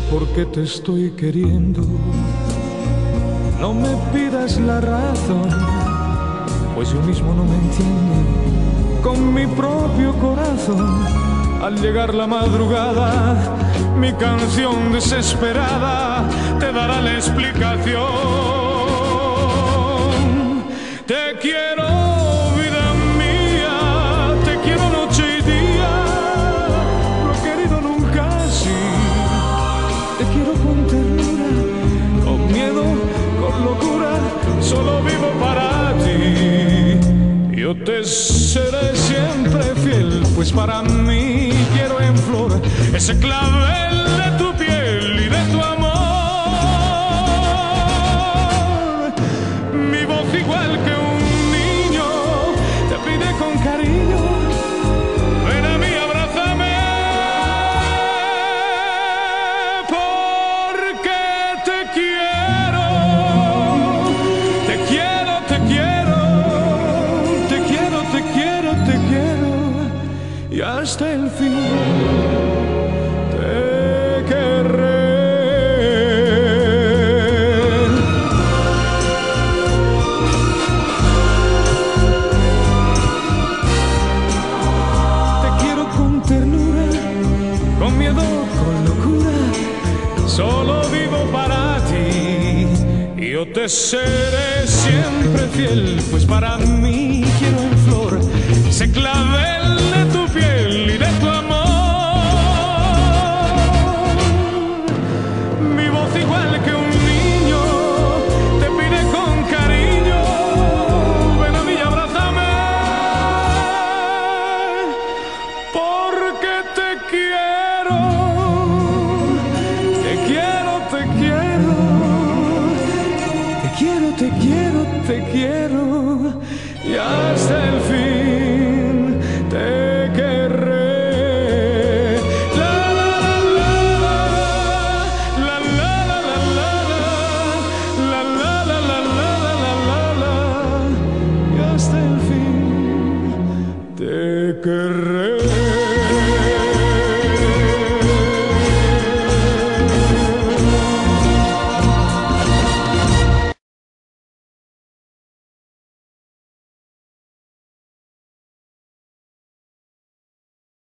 por qué te estoy queriendo. No me pidas la razón, pues yo mismo no me entiendo. Con mi propio corazón, al llegar la madrugada, mi canción desesperada te dará la explicación. Te quiero, seré siempre fiel, pues para mí quiero en flor ese clavel hasta el fin te querré. Te quiero con ternura, con miedo, con locura. Solo vivo para ti. Y Yo te seré siempre fiel, pues para mí quiero en flor ese clavel te quiero, te quiero y hasta el fin te querré. La la la la la la la la la la la la la y hasta el fin te querré.